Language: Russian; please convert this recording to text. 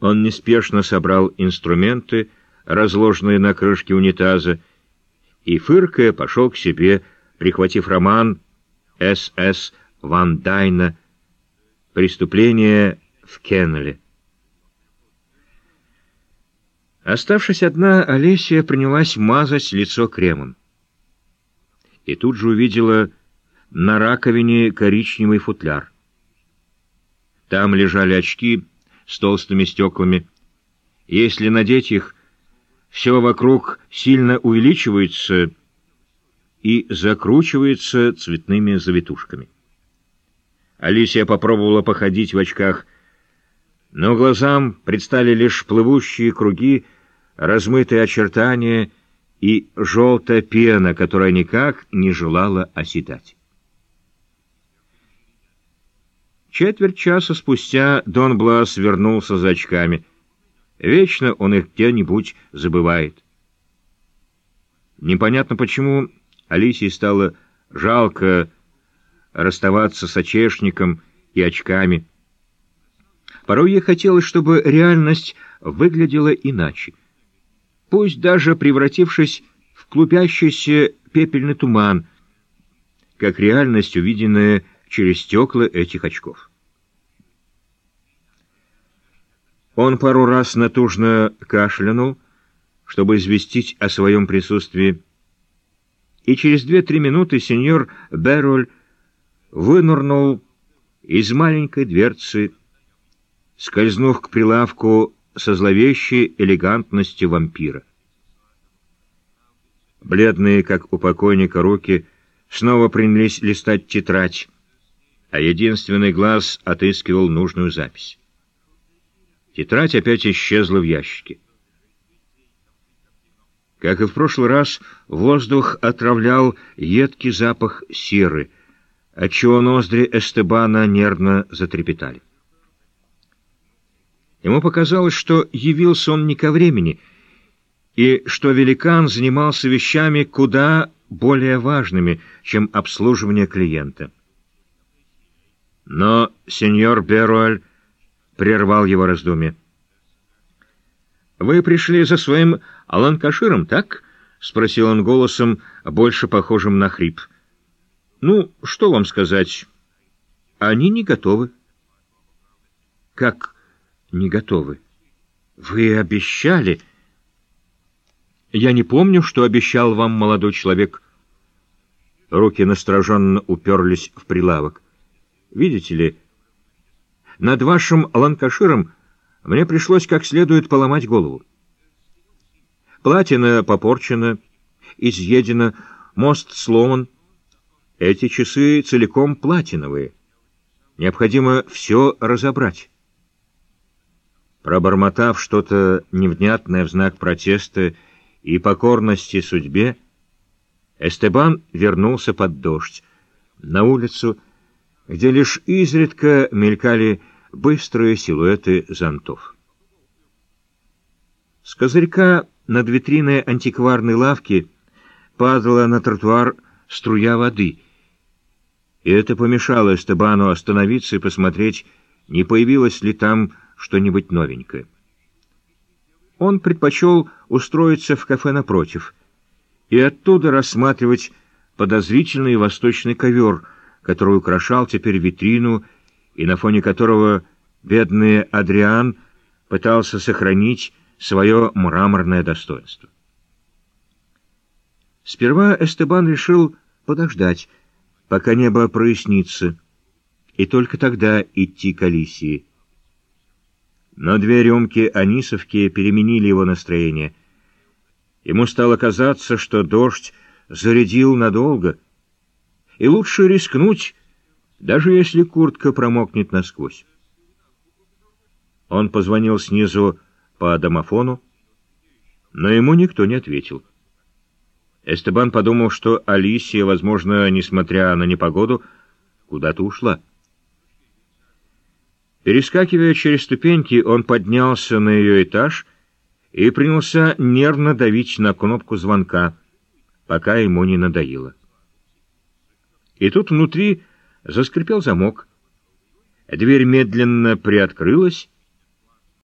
Он неспешно собрал инструменты, разложенные на крышке унитаза, и, фыркая, пошел к себе, прихватив роман «С.С. Ван Дайна. Преступление в Кеннеле». Оставшись одна, Олеся принялась мазать лицо кремом. И тут же увидела на раковине коричневый футляр. Там лежали очки с толстыми стеклами. Если надеть их, все вокруг сильно увеличивается и закручивается цветными завитушками. Алисия попробовала походить в очках, но глазам предстали лишь плывущие круги, размытые очертания и желтая пена, которая никак не желала оседать. Четверть часа спустя Дон Блас вернулся за очками. Вечно он их где-нибудь забывает. Непонятно почему Алисии стало жалко расставаться с очешником и очками. Порой ей хотелось, чтобы реальность выглядела иначе пусть даже превратившись в клубящийся пепельный туман, как реальность, увиденная через стекла этих очков. Он пару раз натужно кашлянул, чтобы известить о своем присутствии, и через две-три минуты сеньор Берроль вынырнул из маленькой дверцы, скользнув к прилавку со зловещей элегантностью вампира. Бледные, как у покойника, руки снова принялись листать тетрадь, а единственный глаз отыскивал нужную запись. Тетрадь опять исчезла в ящике. Как и в прошлый раз, воздух отравлял едкий запах серы, отчего ноздри Эстебана нервно затрепетали. Ему показалось, что явился он не ко времени, и что великан занимался вещами куда более важными, чем обслуживание клиента. Но сеньор Беруэль прервал его раздумье. «Вы пришли за своим Аланкаширом, так?» — спросил он голосом, больше похожим на хрип. «Ну, что вам сказать? Они не готовы». «Как не готовы. Вы обещали... Я не помню, что обещал вам молодой человек. Руки настороженно уперлись в прилавок. Видите ли, над вашим ланкаширом мне пришлось как следует поломать голову. Платина попорчена, изъедена, мост сломан. Эти часы целиком платиновые. Необходимо все разобрать. Пробормотав что-то невнятное в знак протеста и покорности судьбе, Эстебан вернулся под дождь, на улицу, где лишь изредка мелькали быстрые силуэты зонтов. С козырька над витриной антикварной лавки падала на тротуар струя воды, и это помешало Эстебану остановиться и посмотреть, не появилось ли там что-нибудь новенькое. Он предпочел устроиться в кафе напротив и оттуда рассматривать подозрительный восточный ковер, который украшал теперь витрину и на фоне которого бедный Адриан пытался сохранить свое мраморное достоинство. Сперва Эстебан решил подождать, пока небо прояснится, и только тогда идти к Алисии. Но две рюмки Анисовки переменили его настроение. Ему стало казаться, что дождь зарядил надолго, и лучше рискнуть, даже если куртка промокнет насквозь. Он позвонил снизу по домофону, но ему никто не ответил. Эстебан подумал, что Алисия, возможно, несмотря на непогоду, куда-то ушла. Перескакивая через ступеньки, он поднялся на ее этаж и принялся нервно давить на кнопку звонка, пока ему не надоело. И тут внутри заскрипел замок. Дверь медленно приоткрылась,